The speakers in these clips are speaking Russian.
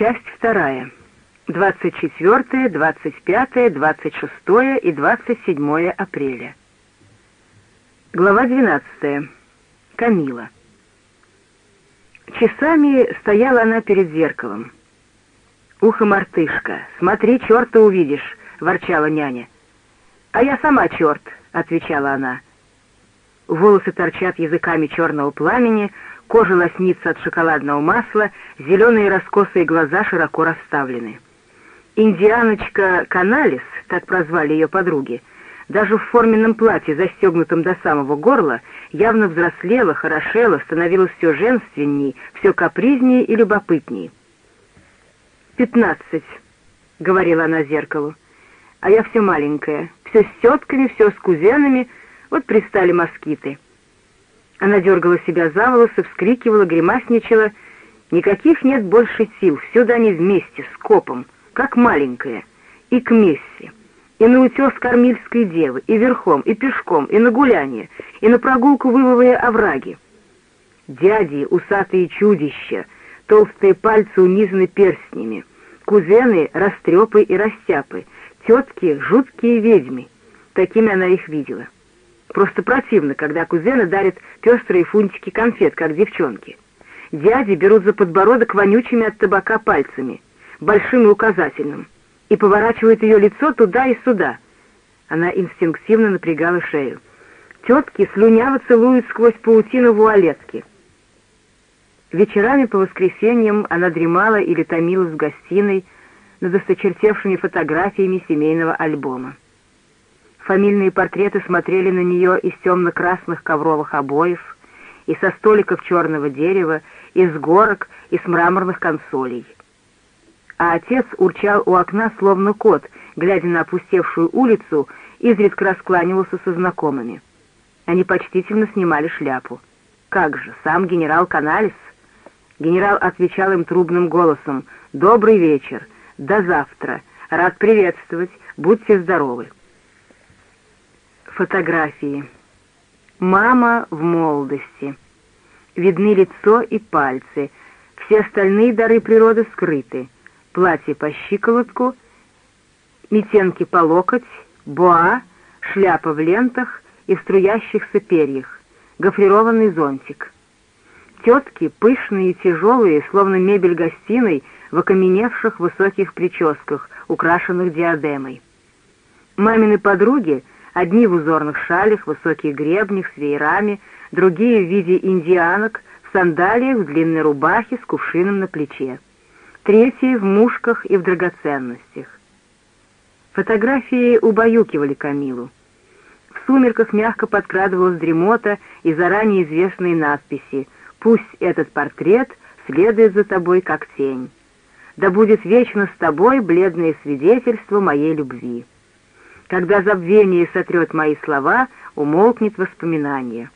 Часть вторая. 24, 25, 26 и 27 апреля. Глава 12. Камила. Часами стояла она перед зеркалом. «Ухо, мартышка, смотри, черта увидишь!» — ворчала няня. «А я сама черт!» — отвечала она. Волосы торчат языками черного пламени, кожа лоснится от шоколадного масла, зеленые раскосые глаза широко расставлены. Индианочка Каналис, так прозвали ее подруги, даже в форменном платье, застегнутом до самого горла, явно взрослела, хорошела, становилась все женственней, все капризнее и любопытней. «Пятнадцать», — говорила она зеркалу, — «а я все маленькая, все с тетками, все с кузенами, вот пристали москиты». Она дергала себя за волосы, вскрикивала, гримасничала. Никаких нет больше сил, всюду они вместе, с копом, как маленькая, и к Мессе, и на утес кормильской девы, и верхом, и пешком, и на гуляние, и на прогулку вывовые овраги. Дяди, усатые чудища, толстые пальцы унизаны перстнями, кузены — растрепы и растяпы, тетки — жуткие ведьмы. Такими она их видела. Просто противно, когда кузены дарят пестрые фунтики конфет, как девчонки. Дяди берут за подбородок вонючими от табака пальцами, большим и указательным, и поворачивают ее лицо туда и сюда. Она инстинктивно напрягала шею. Тетки слюняво целуют сквозь паутину вуалетки. Вечерами по воскресеньям она дремала или томилась в гостиной над осточертевшими фотографиями семейного альбома. Фамильные портреты смотрели на нее из темно-красных ковровых обоев, и со столиков черного дерева, из горок, из мраморных консолей. А отец урчал у окна, словно кот, глядя на опустевшую улицу, изредка раскланивался со знакомыми. Они почтительно снимали шляпу. «Как же, сам генерал Каналис?» Генерал отвечал им трубным голосом «Добрый вечер! До завтра! Рад приветствовать! Будьте здоровы!» Фотографии. Мама в молодости. Видны лицо и пальцы. Все остальные дары природы скрыты. Платье по щиколотку, метенки по локоть, боа, шляпа в лентах и струящихся перьях, гофрированный зонтик. Тетки, пышные и тяжелые, словно мебель гостиной, в окаменевших высоких прическах, украшенных диадемой. Мамины подруги — Одни в узорных шалях, высоких гребнях с веерами, другие в виде индианок, в сандалиях, в длинной рубахе с кувшином на плече. Третьи в мушках и в драгоценностях. Фотографии убаюкивали Камилу. В сумерках мягко подкрадывалась дремота и заранее известные надписи «Пусть этот портрет следует за тобой, как тень». «Да будет вечно с тобой бледное свидетельство моей любви». Когда забвение сотрет мои слова, умолкнет воспоминание.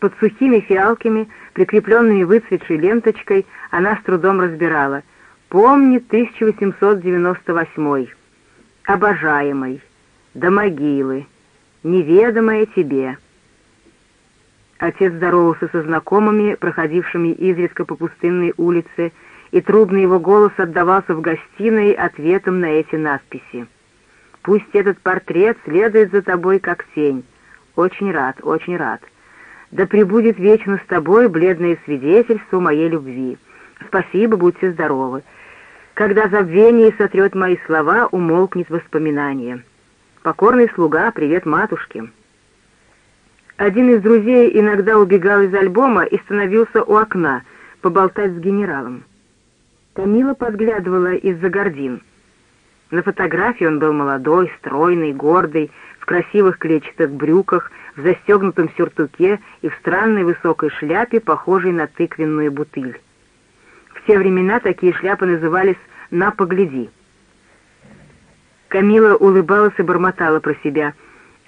Под сухими фиалками, прикрепленными выцветшей ленточкой, она с трудом разбирала. «Помни 1898 обожаемый, до могилы, неведомое тебе». Отец здоровался со знакомыми, проходившими изредка по пустынной улице, и трубный его голос отдавался в гостиной ответом на эти надписи. Пусть этот портрет следует за тобой, как тень. Очень рад, очень рад. Да пребудет вечно с тобой бледное свидетельство моей любви. Спасибо, будьте здоровы. Когда забвение сотрет мои слова, умолкнет воспоминание. Покорный слуга, привет матушке. Один из друзей иногда убегал из альбома и становился у окна, поболтать с генералом. Камила подглядывала из-за гордин — на фотографии он был молодой, стройный, гордый, в красивых клетчатых брюках, в застегнутом сюртуке и в странной высокой шляпе, похожей на тыквенную бутыль. В те времена такие шляпы назывались «на погляди». Камила улыбалась и бормотала про себя.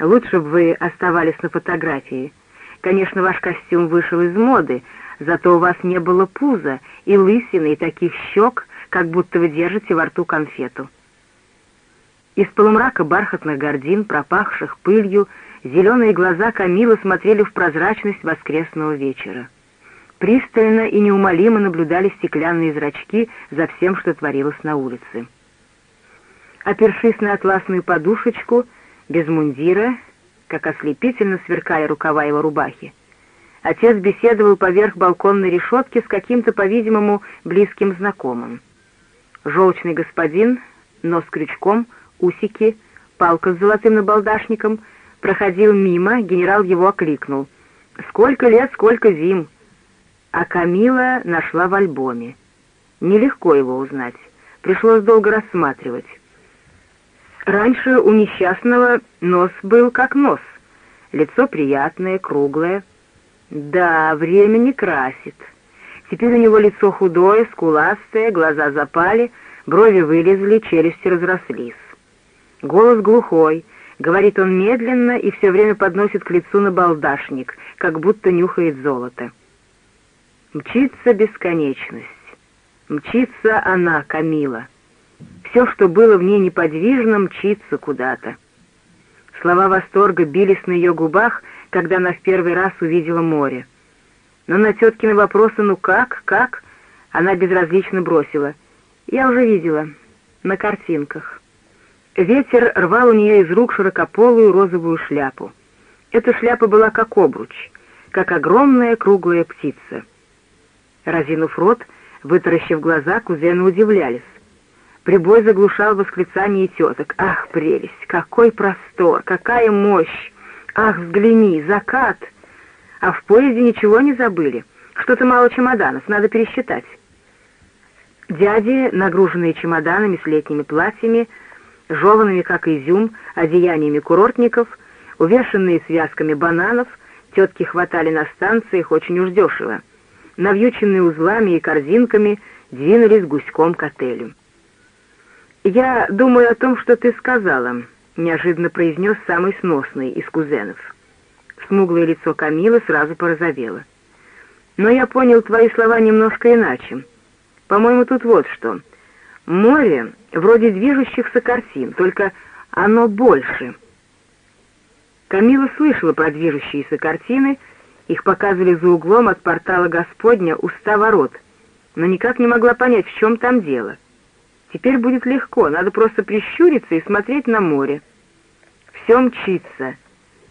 «Лучше бы вы оставались на фотографии. Конечно, ваш костюм вышел из моды, зато у вас не было пуза и лысины, и таких щек, как будто вы держите во рту конфету». Из полумрака бархатных гордин, пропахших пылью, зеленые глаза Камилы смотрели в прозрачность воскресного вечера. Пристально и неумолимо наблюдали стеклянные зрачки за всем, что творилось на улице. Опершись на атласную подушечку, без мундира, как ослепительно сверкали рукава его рубахи, отец беседовал поверх балконной решетки с каким-то, по-видимому, близким знакомым. Желчный господин, нос крючком, усики, палка с золотым набалдашником, проходил мимо, генерал его окликнул. «Сколько лет, сколько зим!» А Камила нашла в альбоме. Нелегко его узнать, пришлось долго рассматривать. Раньше у несчастного нос был как нос, лицо приятное, круглое. Да, время не красит. Теперь у него лицо худое, скуластое, глаза запали, брови вылезли, челюсти разрослись. Голос глухой, говорит он медленно и все время подносит к лицу набалдашник, как будто нюхает золото. Мчится бесконечность. Мчится она, Камила. Все, что было в ней неподвижно, мчится куда-то. Слова восторга бились на ее губах, когда она в первый раз увидела море. Но на теткины вопросы «ну как, как?» она безразлично бросила. «Я уже видела. На картинках». Ветер рвал у нее из рук широкополую розовую шляпу. Эта шляпа была как обруч, как огромная круглая птица. Разинув рот, вытаращив глаза, кузены удивлялись. Прибой заглушал восклицание теток. «Ах, прелесть! Какой простор! Какая мощь! Ах, взгляни! Закат!» А в поезде ничего не забыли. Что-то мало чемоданов, надо пересчитать. Дяди, нагруженные чемоданами с летними платьями, жеванными, как изюм, одеяниями курортников, увешанные связками бананов, тетки хватали на станциях очень уж дешево. Навьюченные узлами и корзинками, двинулись гуськом к отелю. «Я думаю о том, что ты сказала», — неожиданно произнес самый сносный из кузенов. Смуглое лицо Камилы сразу порозовело. «Но я понял твои слова немножко иначе. По-моему, тут вот что. Море вроде движущихся картин, только оно больше». Камила слышала про движущиеся картины, их показывали за углом от портала Господня у ста ворот, но никак не могла понять, в чем там дело — Теперь будет легко, надо просто прищуриться и смотреть на море. Все мчится.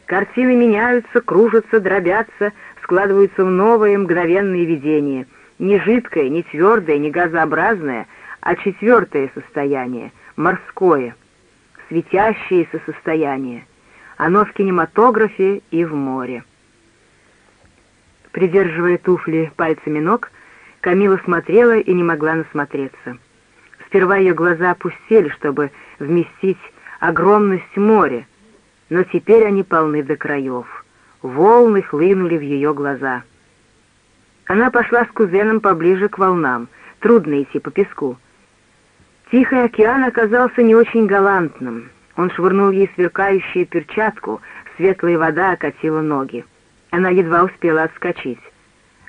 Картины меняются, кружатся, дробятся, складываются в новые мгновенные видения. Не жидкое, не твердое, не газообразное, а четвертое состояние, морское, светящееся состояние. Оно в кинематографе и в море. Придерживая туфли пальцами ног, Камила смотрела и не могла насмотреться. Сперва ее глаза опустили, чтобы вместить огромность моря, но теперь они полны до краев. Волны хлынули в ее глаза. Она пошла с кузеном поближе к волнам. Трудно идти по песку. Тихий океан оказался не очень галантным. Он швырнул ей сверкающую перчатку, светлая вода окатила ноги. Она едва успела отскочить.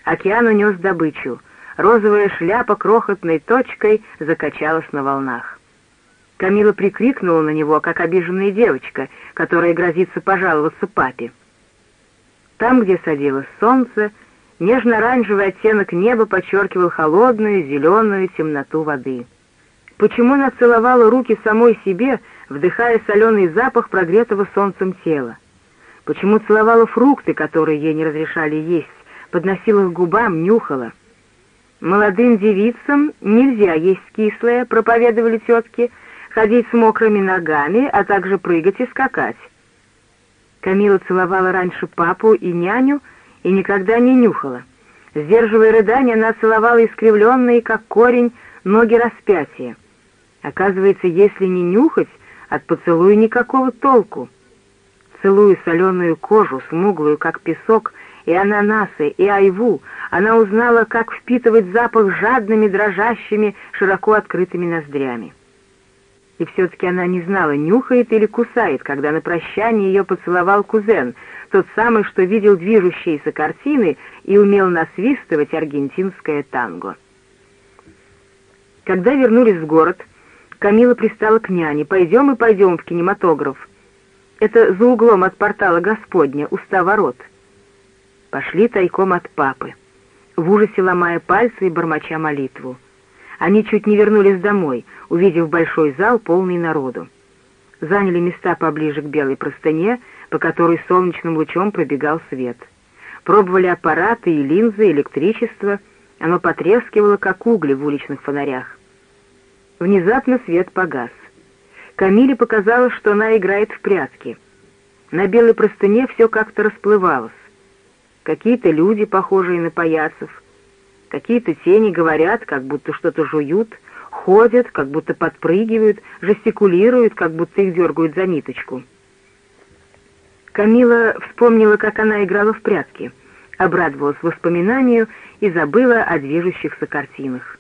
Океан унес добычу — розовая шляпа крохотной точкой закачалась на волнах. Камила прикрикнула на него, как обиженная девочка, которая грозится пожаловаться папе. Там, где садилось солнце, нежно-оранжевый оттенок неба подчеркивал холодную зеленую темноту воды. Почему она целовала руки самой себе, вдыхая соленый запах прогретого солнцем тела? Почему целовала фрукты, которые ей не разрешали есть, подносила к губам, нюхала? Молодым девицам нельзя есть кислое, проповедовали тетки, ходить с мокрыми ногами, а также прыгать и скакать. Камила целовала раньше папу и няню и никогда не нюхала. Сдерживая рыдания, она целовала искривленные, как корень, ноги распятия. Оказывается, если не нюхать, от поцелуя никакого толку. Целуя соленую кожу, смуглую, как песок, и ананасы, и айву, она узнала, как впитывать запах жадными, дрожащими, широко открытыми ноздрями. И все-таки она не знала, нюхает или кусает, когда на прощание ее поцеловал кузен, тот самый, что видел движущиеся картины и умел насвистывать аргентинское танго. Когда вернулись в город, Камила пристала к няне. «Пойдем и пойдем в кинематограф. Это за углом от портала Господня, у ста ворот». Пошли тайком от папы. в ужасе ломая пальцы и бормоча молитву. Они чуть не вернулись домой, увидев большой зал, полный народу. Заняли места поближе к белой простыне, по которой солнечным лучом пробегал свет. Пробовали аппараты и линзы, электричество. Оно потрескивало, как угли в уличных фонарях. Внезапно свет погас. Камиле показалось, что она играет в прятки. На белой простыне все как-то расплывалось. Какие-то люди, похожие на паяцев, какие-то тени говорят, как будто что-то жуют, ходят, как будто подпрыгивают, жестикулируют, как будто их дергают за ниточку. Камила вспомнила, как она играла в прятки, обрадовалась воспоминанию и забыла о движущихся картинах.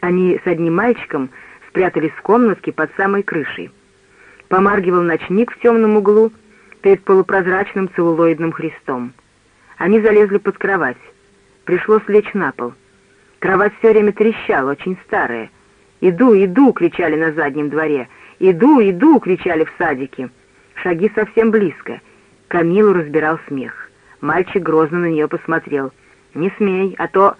Они с одним мальчиком спрятались в комнатке под самой крышей. Помаргивал ночник в темном углу перед полупрозрачным целлулоидным Христом. Они залезли под кровать. Пришлось лечь на пол. Кровать все время трещала, очень старая. «Иду, иду!» — кричали на заднем дворе. «Иду, иду!» — кричали в садике. Шаги совсем близко. Камилу разбирал смех. Мальчик грозно на нее посмотрел. «Не смей, а то...»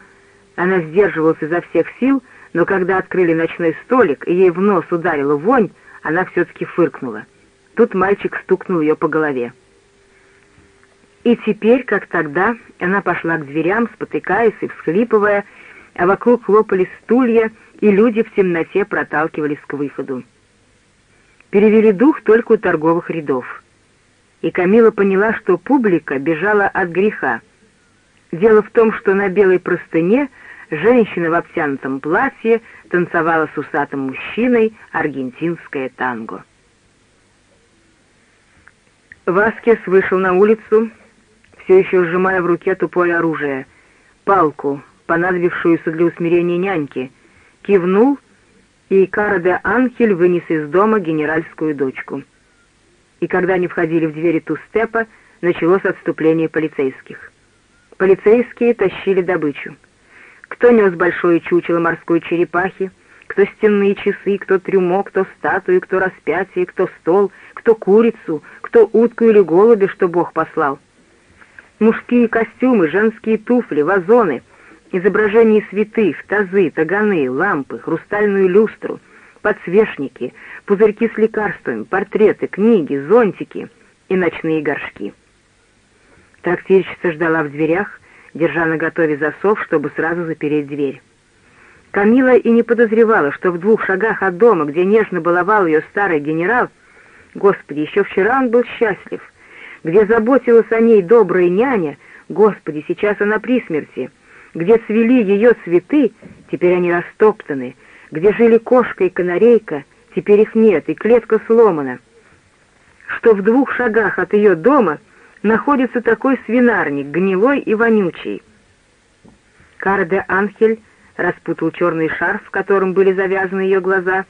Она сдерживалась изо всех сил, но когда открыли ночной столик, и ей в нос ударила вонь, она все-таки фыркнула. Тут мальчик стукнул ее по голове. И теперь, как тогда, она пошла к дверям, спотыкаясь и всхлипывая, а вокруг хлопали стулья, и люди в темноте проталкивались к выходу. Перевели дух только у торговых рядов. И Камила поняла, что публика бежала от греха. Дело в том, что на белой простыне женщина в обтянутом платье танцевала с усатым мужчиной аргентинское танго. Васкес вышел на улицу, все еще сжимая в руке тупое оружие, палку, понадобившуюся для усмирения няньки, кивнул, и Кара де Анхель вынес из дома генеральскую дочку. И когда они входили в двери Тустепа, началось отступление полицейских. Полицейские тащили добычу. Кто нес большое чучело морской черепахи, кто стенные часы, кто трюмо, кто статуи, кто распятие, кто стол, кто курицу, кто утку или голубя, что Бог послал. Мужские костюмы, женские туфли, вазоны, изображения святых, тазы, таганы, лампы, хрустальную люстру, подсвечники, пузырьки с лекарствами, портреты, книги, зонтики и ночные горшки. Трактирщица ждала в дверях, держа на засов, чтобы сразу запереть дверь. Камила и не подозревала, что в двух шагах от дома, где нежно баловал ее старый генерал, Господи, еще вчера он был счастлив, где заботилась о ней добрая няня, Господи, сейчас она при смерти, где цвели ее цветы, теперь они растоптаны, где жили кошка и канарейка, теперь их нет, и клетка сломана, что в двух шагах от ее дома находится такой свинарник, гнилой и вонючий. Кара де Анхель распутал черный шарф, в котором были завязаны ее глаза,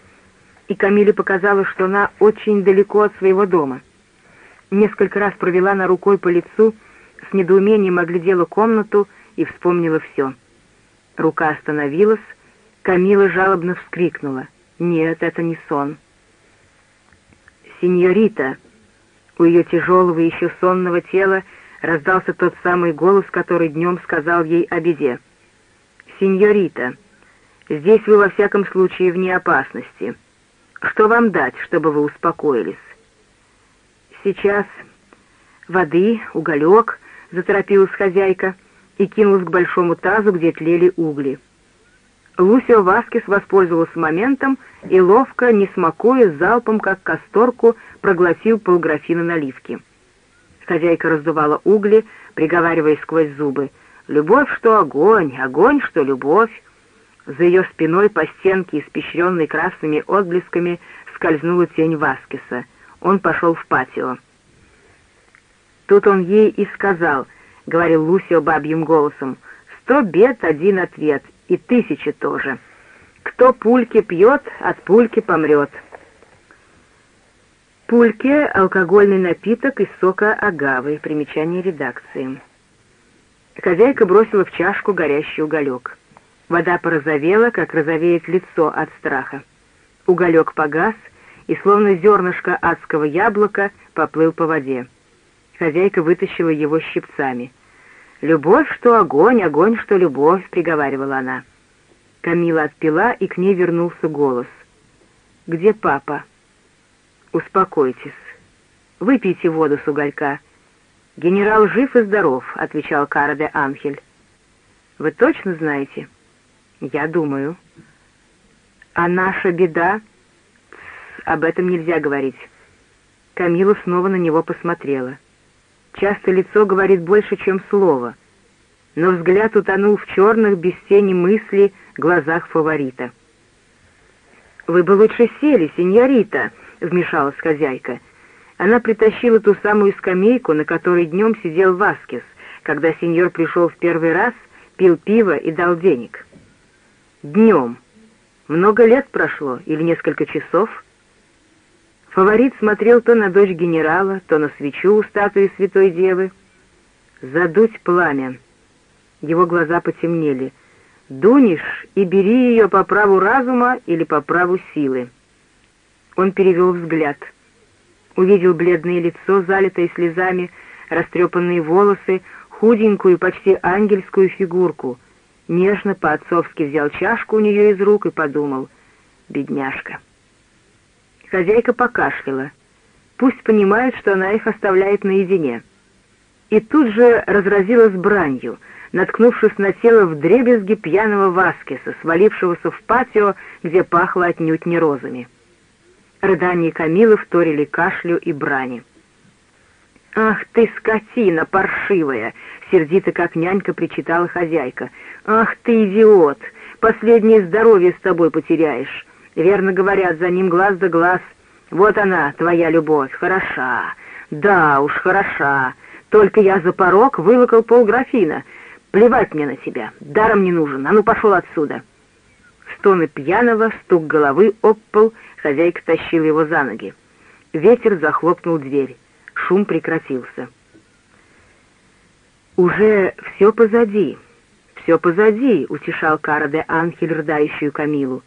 и Камиле показалось, что она очень далеко от своего дома. Несколько раз провела на рукой по лицу, с недоумением оглядела комнату и вспомнила все. Рука остановилась, Камила жалобно вскрикнула. «Нет, это не сон». «Синьорита!» У ее тяжелого еще сонного тела раздался тот самый голос, который днем сказал ей о беде. «Синьорита, здесь вы во всяком случае вне опасности. Что вам дать, чтобы вы успокоились?» «Сейчас воды, уголек», — заторопилась хозяйка и кинулась к большому тазу, где тлели угли. Лусио Васкис воспользовался моментом и, ловко, не смакуя, залпом, как касторку, проглотил полграфина наливки. Хозяйка раздувала угли, приговаривая сквозь зубы. «Любовь, что огонь, огонь, что любовь!» За ее спиной по стенке, испещренной красными отблесками, скользнула тень Васкиса. Он пошел в патио. Тут он ей и сказал, — говорил Лусио бабьим голосом, — «сто бед, один ответ, и тысячи тоже. Кто пульки пьет, от пульки помрет. Пульки — алкогольный напиток из сока агавы, примечание редакции. Хозяйка бросила в чашку горящий уголек. Вода порозовела, как розовеет лицо от страха. Уголек погас, и словно зернышко адского яблока поплыл по воде. Хозяйка вытащила его щипцами. «Любовь, что огонь, огонь, что любовь», — приговаривала она. Камила отпила, и к ней вернулся голос. «Где папа?» «Успокойтесь. Выпейте воду с уголька». «Генерал жив и здоров», — отвечал Кара де Анхель. «Вы точно знаете?» «Я думаю». «А наша беда?» «Об этом нельзя говорить». Камила снова на него посмотрела. Часто лицо говорит больше, чем слово, но взгляд утонул в черных, без тени мысли, глазах фаворита. «Вы бы лучше сели, сеньорита», — вмешалась хозяйка. Она притащила ту самую скамейку, на которой днем сидел Васкес, когда сеньор пришел в первый раз, пил пиво и дал денег. «Днем. Много лет прошло или несколько часов?» Фаворит смотрел то на дочь генерала, то на свечу у статуи Святой Девы. «Задуть пламя». Его глаза потемнели. «Дунешь и бери ее по праву разума или по праву силы». Он перевел взгляд. Увидел бледное лицо, залитое слезами, растрепанные волосы, худенькую, почти ангельскую фигурку. Нежно по-отцовски взял чашку у нее из рук и подумал «Бедняжка». Хозяйка покашляла. Пусть понимают, что она их оставляет наедине. И тут же разразилась бранью, наткнувшись на тело вдребезги пьяного Васкеса, свалившегося в патио, где пахло отнюдь не розами. Рыдания Камилы вторили кашлю и брани. «Ах ты, скотина паршивая!» — сердито как нянька причитала хозяйка. «Ах ты, идиот! Последнее здоровье с тобой потеряешь. Верно говорят, за ним глаз да глаз. Вот она, твоя любовь, хороша. Да уж, хороша. Только я за порог вылокал полграфина. Плевать мне на тебя, даром не нужен. А ну, пошел отсюда. Стоны пьяного, стук головы об пол, хозяйка тащила его за ноги. Ветер захлопнул дверь. Шум прекратился. «Уже все позади, все позади», — утешал Кара де Анхель рыдающую Камилу.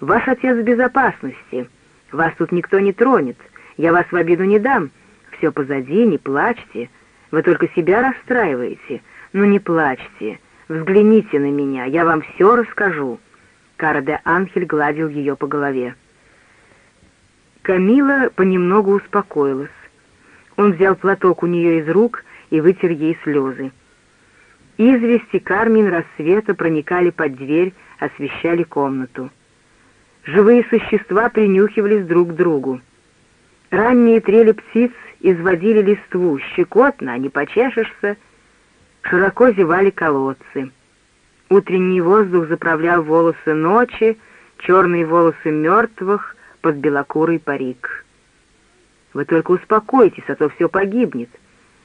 Ваш отец в безопасности. Вас тут никто не тронет. Я вас в обиду не дам. Все позади, не плачьте. Вы только себя расстраиваете. Ну не плачьте. Взгляните на меня, я вам все расскажу». Кара де Анхель гладил ее по голове. Камила понемногу успокоилась. Он взял платок у нее из рук и вытер ей слезы. Извести кармин рассвета проникали под дверь, освещали комнату. Живые существа принюхивались друг к другу. Ранние трели птиц изводили листву, щекотно, а не почешешься. Широко зевали колодцы. Утренний воздух заправлял волосы ночи, черные волосы мертвых под белокурый парик. Вы только успокойтесь, а то все погибнет.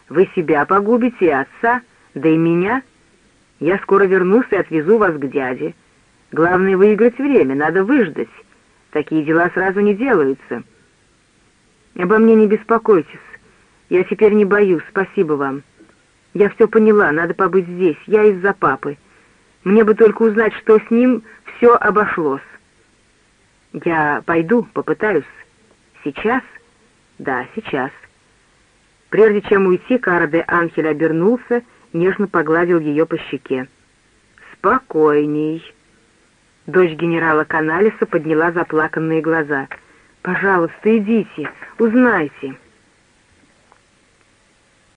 Вы себя погубите и отца, да и меня. Я скоро вернусь и отвезу вас к дяде. Главное — выиграть время, надо выждать. Такие дела сразу не делаются. Обо мне не беспокойтесь. Я теперь не боюсь, спасибо вам. Я все поняла, надо побыть здесь. Я из-за папы. Мне бы только узнать, что с ним все обошлось. Я пойду, попытаюсь. Сейчас? Да, сейчас. Прежде чем уйти, Кара де Анхель обернулся, нежно погладил ее по щеке. «Спокойней». Дочь генерала Каналиса подняла заплаканные глаза. «Пожалуйста, идите, узнайте».